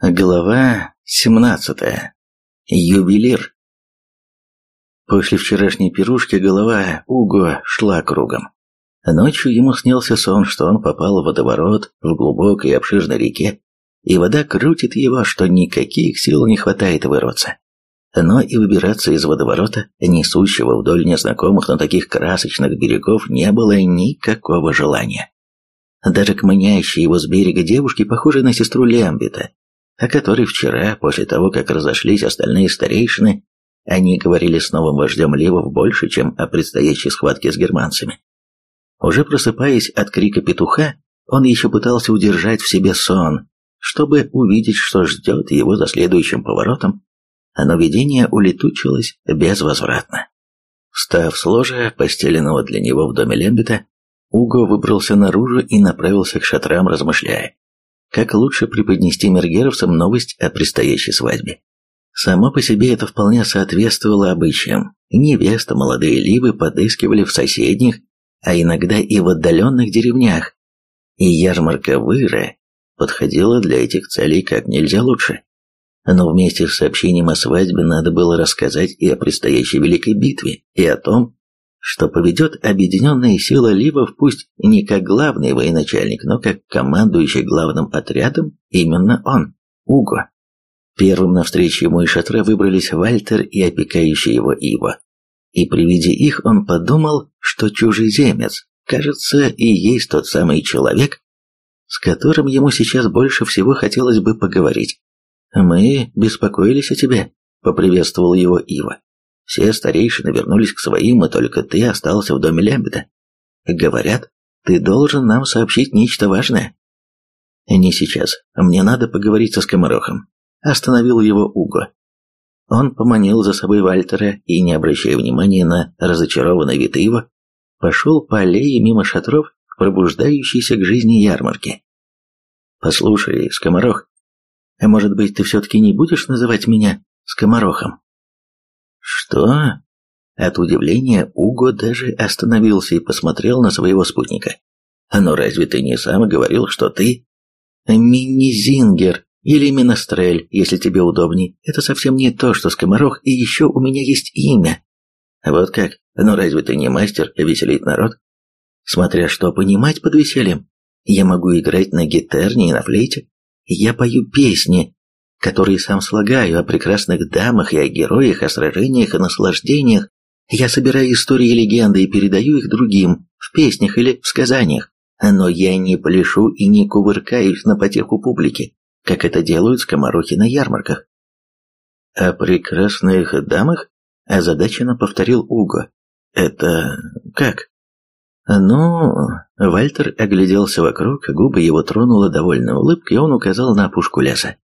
Глава 17. Ювелир. После вчерашней пирушки голова Уго шла кругом. Ночью ему снился сон, что он попал в водоворот в глубокой обширной реке, и вода крутит его, что никаких сил не хватает вырваться. Но и выбираться из водоворота, несущего вдоль незнакомых, но таких красочных берегов, не было никакого желания. Даже к манящей его с берега девушке, похожей на сестру Лямбита, о которой вчера, после того, как разошлись остальные старейшины, они говорили с новым вождем Ливов больше, чем о предстоящей схватке с германцами. Уже просыпаясь от крика петуха, он еще пытался удержать в себе сон, чтобы увидеть, что ждет его за следующим поворотом, но видение улетучилось безвозвратно. Встав с ложа, постеленного для него в доме Лембита, Уго выбрался наружу и направился к шатрам, размышляя как лучше преподнести мергеровцам новость о предстоящей свадьбе. Само по себе это вполне соответствовало обычаям. Невеста молодые ливы подыскивали в соседних, а иногда и в отдаленных деревнях, и ярмарка выра подходила для этих целей как нельзя лучше. Но вместе с сообщением о свадьбе надо было рассказать и о предстоящей великой битве, и о том, что поведет объединенные силы Ливов пусть не как главный военачальник, но как командующий главным отрядом именно он, Уго. Первым навстречу ему из шатра выбрались Вальтер и опекающий его Иво. И при виде их он подумал, что чужеземец, кажется, и есть тот самый человек, с которым ему сейчас больше всего хотелось бы поговорить. «Мы беспокоились о тебе», — поприветствовал его Ива. Все старейшины вернулись к своим, и только ты остался в доме Лямбеда. Говорят, ты должен нам сообщить нечто важное. Не сейчас. Мне надо поговорить со скоморохом. Остановил его Уго. Он поманил за собой Вальтера и, не обращая внимания на разочарованный вид его, пошел по аллее мимо шатров к пробуждающейся к жизни ярмарке. «Послушай, скоморох, а может быть, ты все-таки не будешь называть меня скоморохом?» «Что?» От удивления Уго даже остановился и посмотрел на своего спутника. «Но разве ты не сам говорил, что ты...» «Мини-зингер или Минострель, если тебе удобней. Это совсем не то, что скоморох, и еще у меня есть имя». «Вот как? Но разве ты не мастер веселить народ?» «Смотря что понимать под весельем. Я могу играть на гитарне и на флейте. Я пою песни, которые сам слагаю о прекрасных дамах и о героях, о сражениях и наслаждениях. Я собираю истории и легенды и передаю их другим, в песнях или в сказаниях. Но я не пляшу и не кувыркаюсь на потеху публики, как это делают скоморохи на ярмарках. «О прекрасных дамах?» – озадаченно повторил Уго. «Это как?» «Ну...» Вальтер огляделся вокруг, губы его тронула довольная улыбка, и он указал на опушку леса.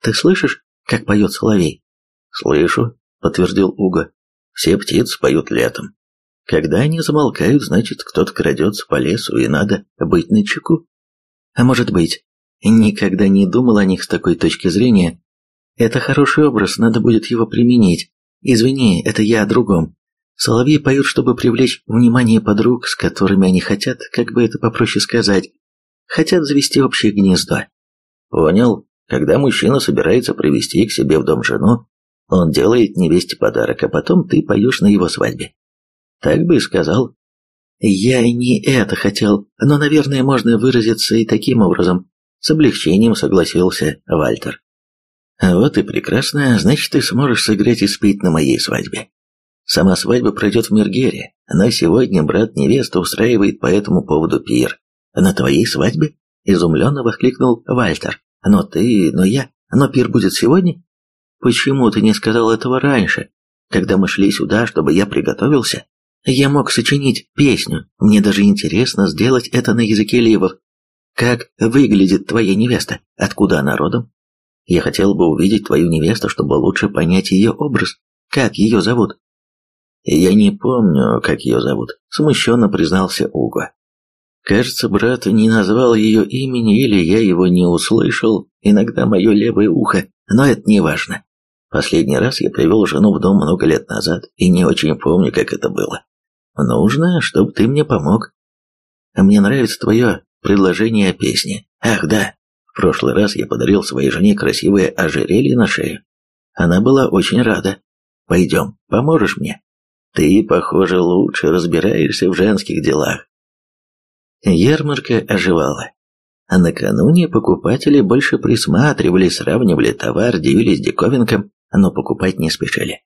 Ты слышишь, как поет соловей?» «Слышу», — подтвердил Уго. «Все птицы поют летом. Когда они замолкают, значит, кто-то крадется по лесу, и надо быть начеку. А может быть, никогда не думал о них с такой точки зрения. Это хороший образ, надо будет его применить. Извини, это я о другом. Соловьи поют, чтобы привлечь внимание подруг, с которыми они хотят, как бы это попроще сказать, хотят завести общее гнездо. Понял, когда мужчина собирается привести к себе в дом жену, он делает невесте подарок, а потом ты поешь на его свадьбе. Так бы и сказал. Я и не это хотел, но, наверное, можно выразиться и таким образом. С облегчением согласился Вальтер. Вот и прекрасно, значит, ты сможешь сыграть и спеть на моей свадьбе. Сама свадьба пройдет в Мергере, но сегодня брат невесты устраивает по этому поводу пир. На твоей свадьбе? Изумленно воскликнул Вальтер. Но ты, но я, но пир будет сегодня? Почему ты не сказал этого раньше, когда мы шли сюда, чтобы я приготовился? Я мог сочинить песню, мне даже интересно сделать это на языке ливов. Как выглядит твоя невеста? Откуда она родом? Я хотел бы увидеть твою невесту, чтобы лучше понять ее образ. Как ее зовут? Я не помню, как ее зовут, смущенно признался Уго. Кажется, брат не назвал ее имени, или я его не услышал, иногда мое левое ухо, но это не важно. Последний раз я привел жену в дом много лет назад, и не очень помню, как это было. Нужно, чтобы ты мне помог. Мне нравится твое предложение о песне. Ах, да, В прошлый раз я подарил своей жене красивое ожерелье на шею. Она была очень рада. Пойдем, поможешь мне? Ты, похоже, лучше разбираешься в женских делах. Ярмарка оживала. А накануне покупатели больше присматривали, сравнивали товар, дивились диковинкам, но покупать не спешили.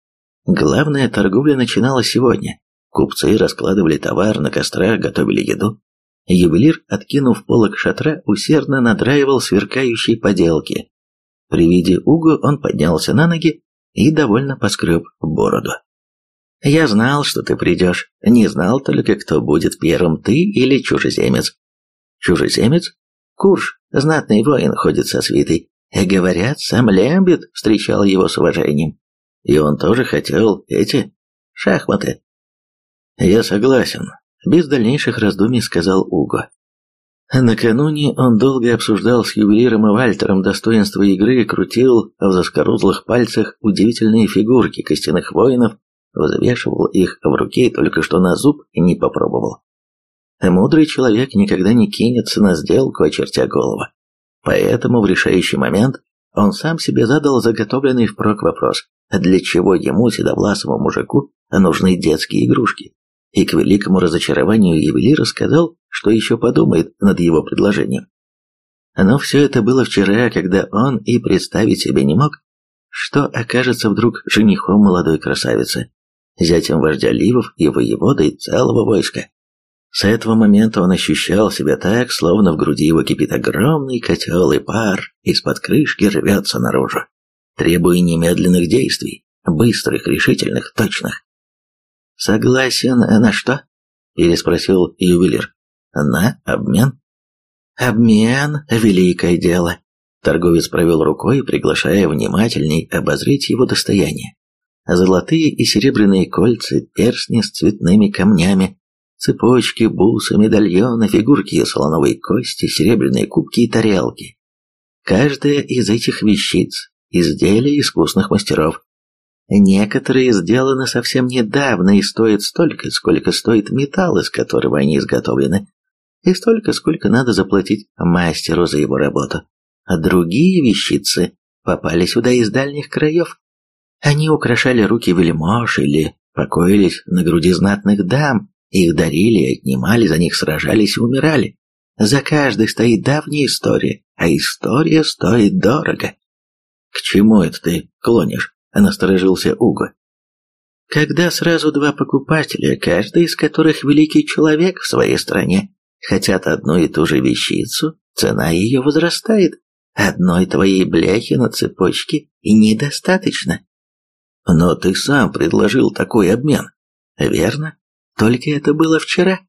Главная торговля начиналась сегодня. Купцы раскладывали товар на кострах, готовили еду. Ювелир, откинув полок шатра, усердно надраивал сверкающие поделки. При виде Уго он поднялся на ноги и довольно поскреб бороду. «Я знал, что ты придешь. Не знал только, кто будет первым, ты или чужеземец». «Чужеземец? Курш, знатный воин, ходит со свитой. Говорят, сам Лямбит встречал его с уважением. И он тоже хотел эти шахматы». «Я согласен», — без дальнейших раздумий сказал Уго. Накануне он долго обсуждал с ювелиром и Вальтером достоинства игры и крутил в заскорузлых пальцах удивительные фигурки костяных воинов, взвешивал их в руке и только что на зуб не попробовал. Мудрый человек никогда не кинется на сделку, очертя голову. Поэтому в решающий момент он сам себе задал заготовленный впрок вопрос, для чего ему, седовласому мужику, нужны детские игрушки и к великому разочарованию ювелира сказал, что еще подумает над его предложением. Но все это было вчера, когда он и представить себе не мог, что окажется вдруг женихом молодой красавицы, зятем вождя Ливов и воеводой целого войска. С этого момента он ощущал себя так, словно в груди его кипит огромный котел, и пар из-под крышки рвется наружу, требуя немедленных действий, быстрых, решительных, точных. «Согласен на что?» – переспросил ювелир. «На обмен?» «Обмен – великое дело», – торговец провел рукой, приглашая внимательней обозреть его достояние. Золотые и серебряные кольца, перстни с цветными камнями, цепочки, бусы, медальоны, фигурки из слоновой кости, серебряные кубки и тарелки. Каждая из этих вещиц – изделие искусных мастеров, Некоторые сделаны совсем недавно и стоят столько, сколько стоит металл, из которого они изготовлены, и столько, сколько надо заплатить мастеру за его работу. А другие вещицы попали сюда из дальних краев. Они украшали руки вельмож или покоились на груди знатных дам, их дарили, отнимали, за них сражались и умирали. За каждой стоит давняя история, а история стоит дорого. К чему это ты клонишь? насторожился Уго. Когда сразу два покупателя, каждый из которых великий человек в своей стране, хотят одну и ту же вещицу, цена ее возрастает. Одной твоей бляхи на цепочке и недостаточно. Но ты сам предложил такой обмен. Верно? Только это было вчера.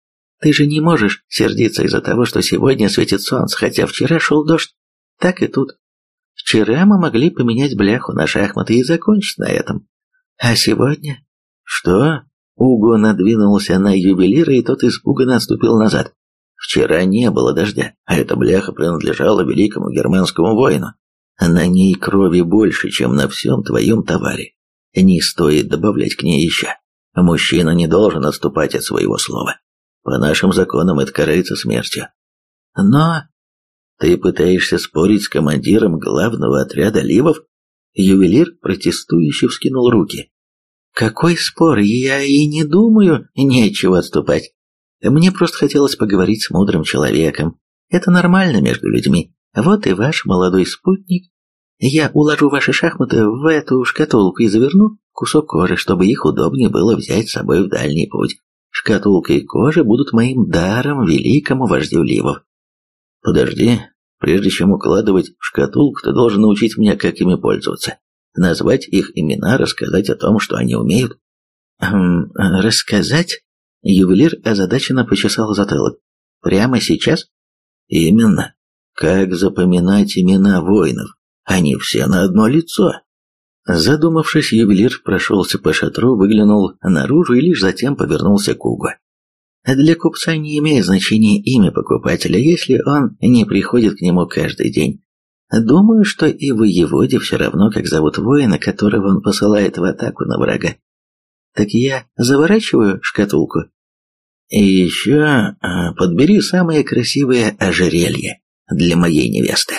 Ты же не можешь сердиться из-за того, что сегодня светит солнце, хотя вчера шел дождь. Так и тут. Вчера мы могли поменять бляху на шахматы и закончить на этом. А сегодня? Что? Уго надвинулся на ювелира, и тот испуганно отступил назад. Вчера не было дождя, а эта бляха принадлежала великому германскому воину. На ней крови больше, чем на всем твоем товаре. Не стоит добавлять к ней еще. Мужчина не должен отступать от своего слова. По нашим законам это карается смертью. Но ты пытаешься спорить с командиром главного отряда ливов? Ювелир протестующе вскинул руки. Какой спор? Я и не думаю, нечего отступать. Мне просто хотелось поговорить с мудрым человеком. Это нормально между людьми. Вот и ваш молодой спутник. Я уложу ваши шахматы в эту шкатулку и заверну кусок кожи, чтобы их удобнее было взять с собой в дальний путь. Шкатулка и кожа будут моим даром великому вождю Ливов. Подожди, прежде чем укладывать в шкатулку, ты должен научить меня, как ими пользоваться. Назвать их имена, рассказать о том, что они умеют. Эм, рассказать? Ювелир озадаченно почесал затылок. Прямо сейчас? Именно. Как запоминать имена воинов? Они все на одно лицо. Задумавшись, ювелир прошелся по шатру, выглянул наружу и лишь затем повернулся к Угу. Для купца не имеет значения имя покупателя, если он не приходит к нему каждый день. Думаю, что и воеводе все равно, как зовут воина, которого он посылает в атаку на врага. Так я заворачиваю шкатулку. И еще а, подбери самое красивое ожерелье для моей невесты.